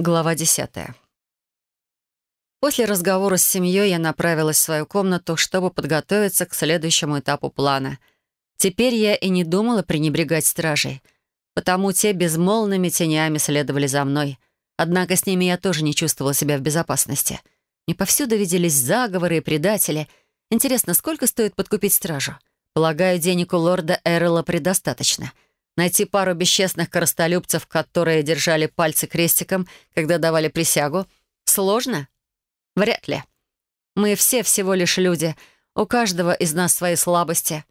Глава десятая. После разговора с семьей я направилась в свою комнату, чтобы подготовиться к следующему этапу плана. Теперь я и не думала пренебрегать стражей, потому те безмолвными тенями следовали за мной. Однако с ними я тоже не чувствовала себя в безопасности. Не повсюду виделись заговоры и предатели. Интересно, сколько стоит подкупить стражу? Полагаю, денег у лорда Эрла предостаточно — Найти пару бесчестных коростолюбцев, которые держали пальцы крестиком, когда давали присягу, сложно? Вряд ли. Мы все всего лишь люди. У каждого из нас свои слабости.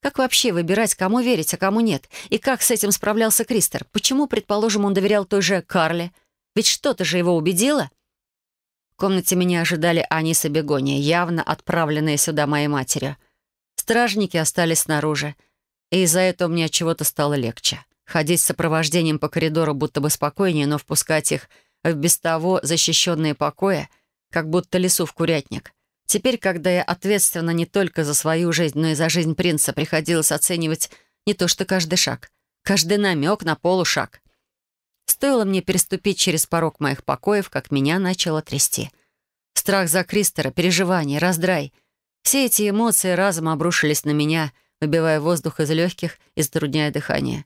Как вообще выбирать, кому верить, а кому нет? И как с этим справлялся Кристер? Почему, предположим, он доверял той же Карле? Ведь что-то же его убедило? В комнате меня ожидали Анис и Бегония, явно отправленные сюда моей матерью. Стражники остались снаружи и из-за этого мне от чего-то стало легче. Ходить с сопровождением по коридору будто бы спокойнее, но впускать их в без того защищенные покои, как будто лесу в курятник. Теперь, когда я ответственна не только за свою жизнь, но и за жизнь принца, приходилось оценивать не то что каждый шаг, каждый намек на полушаг. Стоило мне переступить через порог моих покоев, как меня начало трясти. Страх за Кристера, переживание, раздрай — все эти эмоции разом обрушились на меня — выбивая воздух из легких и затрудняя дыхание.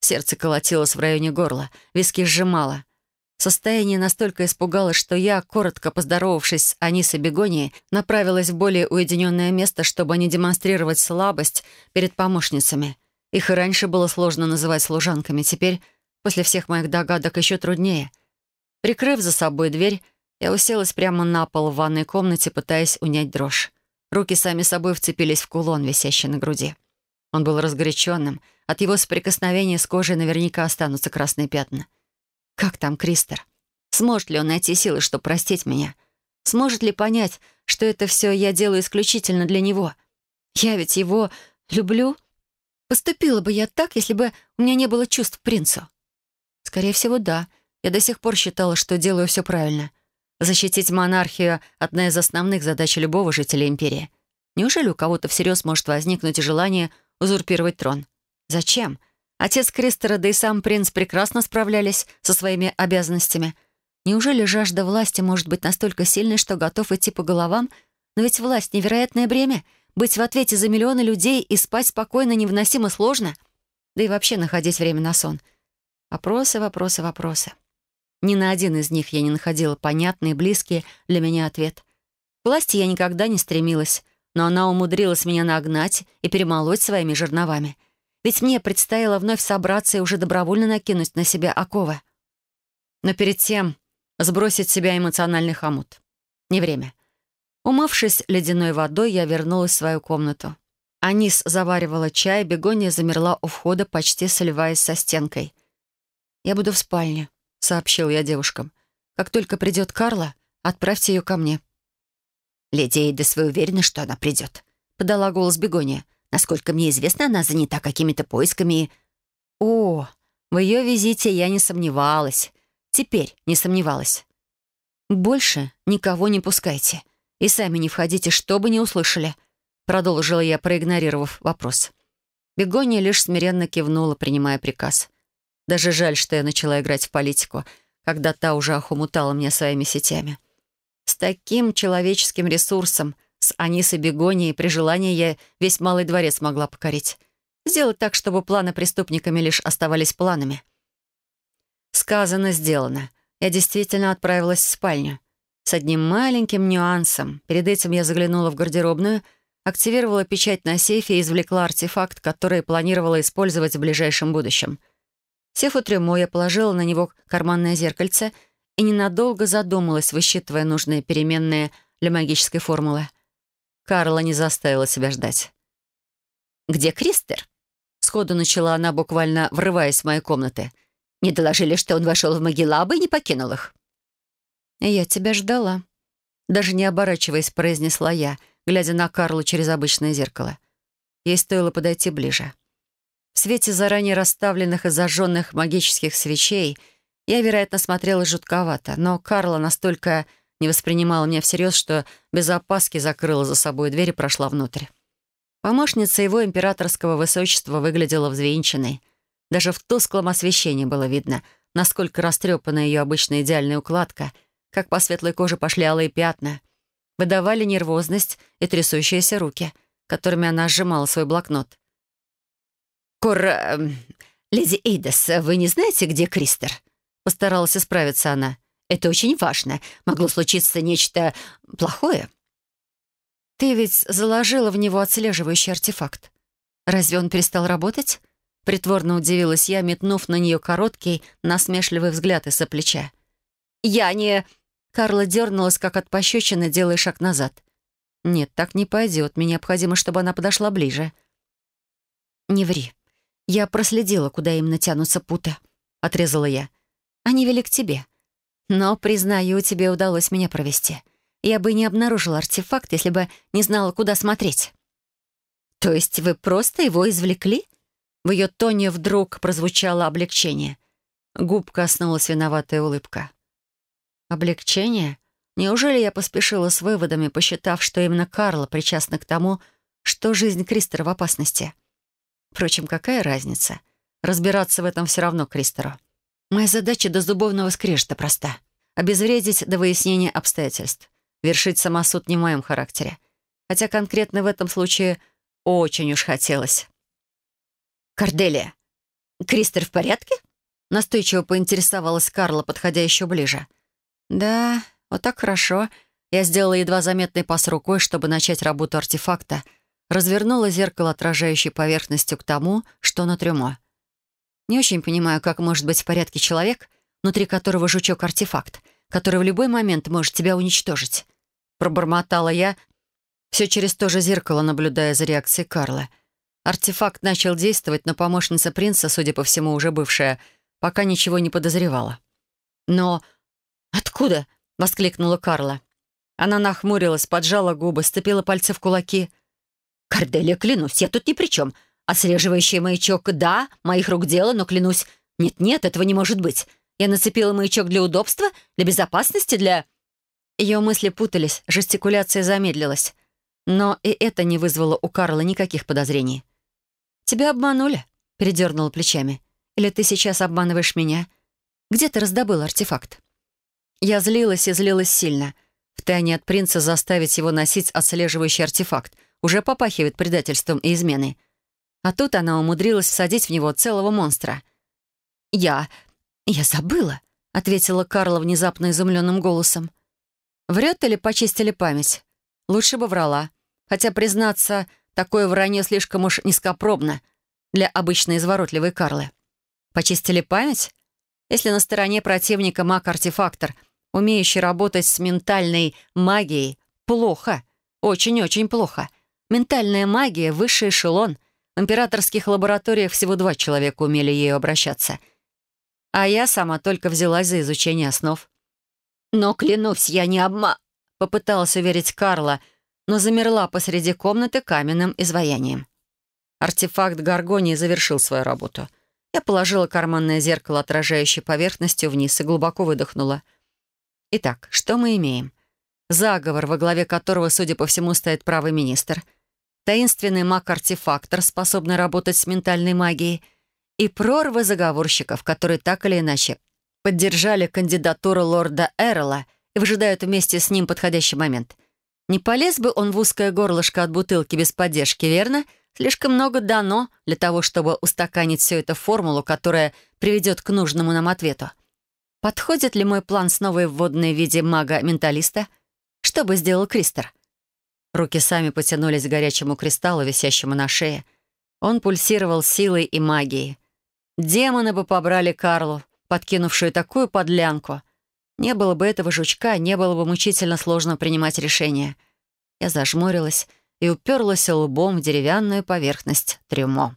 Сердце колотилось в районе горла, виски сжимало. Состояние настолько испугалось, что я, коротко поздоровавшись с Анисой Бегонией, направилась в более уединенное место, чтобы не демонстрировать слабость перед помощницами. Их и раньше было сложно называть служанками, теперь, после всех моих догадок, еще труднее. Прикрыв за собой дверь, я уселась прямо на пол в ванной комнате, пытаясь унять дрожь. Руки сами собой вцепились в кулон, висящий на груди. Он был разгоряченным. От его соприкосновения с кожей наверняка останутся красные пятна. Как там Кристер? Сможет ли он найти силы, чтобы простить меня? Сможет ли понять, что это все я делаю исключительно для него? Я ведь его люблю. Поступила бы я так, если бы у меня не было чувств к принцу? Скорее всего, да. Я до сих пор считала, что делаю все правильно — Защитить монархию — одна из основных задач любого жителя империи. Неужели у кого-то всерьез может возникнуть желание узурпировать трон? Зачем? Отец Кристера, да и сам принц прекрасно справлялись со своими обязанностями. Неужели жажда власти может быть настолько сильной, что готов идти по головам? Но ведь власть — невероятное бремя. Быть в ответе за миллионы людей и спать спокойно невыносимо сложно. Да и вообще находить время на сон. Вопросы, вопросы, вопросы. Ни на один из них я не находила понятный и близкий для меня ответ. К власти я никогда не стремилась, но она умудрилась меня нагнать и перемолоть своими жерновами. Ведь мне предстояло вновь собраться и уже добровольно накинуть на себя оковы. Но перед тем сбросить себя эмоциональный хомут. Не время. Умывшись ледяной водой, я вернулась в свою комнату. Анис заваривала чай, бегония замерла у входа, почти сливаясь со стенкой. «Я буду в спальне», — сообщил я девушкам. «Как только придет Карла, отправьте ее ко мне». «Леди Эйдес, вы уверены, что она придет?» — подала голос Бегония. «Насколько мне известно, она занята какими-то поисками «О, в ее визите я не сомневалась. Теперь не сомневалась. Больше никого не пускайте. И сами не входите, что бы не услышали», — продолжила я, проигнорировав вопрос. Бегония лишь смиренно кивнула, принимая приказ. Даже жаль, что я начала играть в политику, когда та уже охомутала меня своими сетями. С таким человеческим ресурсом, с Анисой Бегонией, при желании я весь Малый дворец могла покорить. Сделать так, чтобы планы преступниками лишь оставались планами. Сказано, сделано. Я действительно отправилась в спальню. С одним маленьким нюансом. Перед этим я заглянула в гардеробную, активировала печать на сейфе и извлекла артефакт, который планировала использовать в ближайшем будущем — Сев у трюмо, я положила на него карманное зеркальце и ненадолго задумалась, высчитывая нужные переменные для магической формулы. Карла не заставила себя ждать. «Где Кристер?» Сходу начала она, буквально врываясь в мои комнаты. «Не доложили, что он вошел в Магеллабы и не покинул их?» «Я тебя ждала», — даже не оборачиваясь, произнесла я, глядя на Карлу через обычное зеркало. Ей стоило подойти ближе. В свете заранее расставленных и зажженных магических свечей я, вероятно, смотрела жутковато, но Карла настолько не воспринимала меня всерьез, что без опаски закрыла за собой дверь и прошла внутрь. Помощница его императорского высочества выглядела взвинченной. Даже в тусклом освещении было видно, насколько растрепана ее обычная идеальная укладка, как по светлой коже пошли алые пятна, выдавали нервозность и трясущиеся руки, которыми она сжимала свой блокнот. «Кор... Э, леди Эйдас, вы не знаете, где Кристер?» Постаралась исправиться она. «Это очень важно. Могло случиться нечто плохое». «Ты ведь заложила в него отслеживающий артефакт. Разве он перестал работать?» Притворно удивилась я, метнув на нее короткий, насмешливый взгляд из-за плеча. «Я не...» Карла дернулась, как от пощечины, делая шаг назад. «Нет, так не пойдет. Мне необходимо, чтобы она подошла ближе». «Не ври. Я проследила, куда именно тянутся путы», — отрезала я. «Они вели к тебе. Но, признаю, тебе удалось меня провести. Я бы не обнаружила артефакт, если бы не знала, куда смотреть». «То есть вы просто его извлекли?» В ее тоне вдруг прозвучало облегчение. Губ коснулась виноватая улыбка. Облегчение? Неужели я поспешила с выводами, посчитав, что именно Карла причастна к тому, что жизнь Кристера в опасности? Впрочем, какая разница? Разбираться в этом все равно Кристеру. Моя задача до зубовного скрежета проста. Обезвредить до выяснения обстоятельств. Вершить самосуд не в моем характере. Хотя конкретно в этом случае очень уж хотелось. «Корделия, Кристер в порядке?» Настойчиво поинтересовалась Карла, подходя еще ближе. «Да, вот так хорошо». Я сделала едва заметный пас рукой, чтобы начать работу артефакта. Развернула зеркало, отражающей поверхностью к тому, что на трюмо. Не очень понимаю, как может быть в порядке человек, внутри которого жучок-артефакт, который в любой момент может тебя уничтожить. Пробормотала я, все через то же зеркало, наблюдая за реакцией Карла — Артефакт начал действовать, но помощница принца, судя по всему, уже бывшая, пока ничего не подозревала. «Но откуда?» — воскликнула Карла. Она нахмурилась, поджала губы, сцепила пальцы в кулаки. «Корделия, клянусь, я тут ни при чем. Отслеживающий маячок — да, моих рук дело, но клянусь, нет-нет, этого не может быть. Я нацепила маячок для удобства, для безопасности, для...» Ее мысли путались, жестикуляция замедлилась. Но и это не вызвало у Карла никаких подозрений. «Тебя обманули?» — передернула плечами. «Или ты сейчас обманываешь меня? Где ты раздобыл артефакт?» Я злилась и злилась сильно. Втайне от принца заставить его носить отслеживающий артефакт уже попахивает предательством и изменой. А тут она умудрилась всадить в него целого монстра. «Я... я забыла», — ответила Карла внезапно изумленным голосом. Врет или почистили память? Лучше бы врала. Хотя, признаться, Такое вранье слишком уж низкопробно для обычной изворотливой Карлы. Почистили память? Если на стороне противника маг-артефактор, умеющий работать с ментальной магией, плохо. Очень-очень плохо. Ментальная магия — высший эшелон. В императорских лабораториях всего два человека умели ею обращаться. А я сама только взялась за изучение основ. «Но, клянусь, я не обма...» — попыталась уверить Карла — но замерла посреди комнаты каменным изваянием. Артефакт Гаргонии завершил свою работу. Я положила карманное зеркало, отражающее поверхностью, вниз и глубоко выдохнула. Итак, что мы имеем? Заговор, во главе которого, судя по всему, стоит правый министр. Таинственный маг-артефактор, способный работать с ментальной магией. И прорвы заговорщиков, которые так или иначе поддержали кандидатуру лорда Эрла и выжидают вместе с ним подходящий момент. Не полез бы он в узкое горлышко от бутылки без поддержки, верно? Слишком много дано для того, чтобы устаканить все это в формулу, которая приведет к нужному нам ответу. Подходит ли мой план с новой вводной в виде мага-менталиста? Что бы сделал Кристер? Руки сами потянулись к горячему кристаллу, висящему на шее. Он пульсировал силой и магией. Демоны бы побрали Карлу, подкинувшую такую подлянку — не было бы этого жучка, не было бы мучительно сложно принимать решения. Я зажмурилась и уперлась лбом в деревянную поверхность трюмо.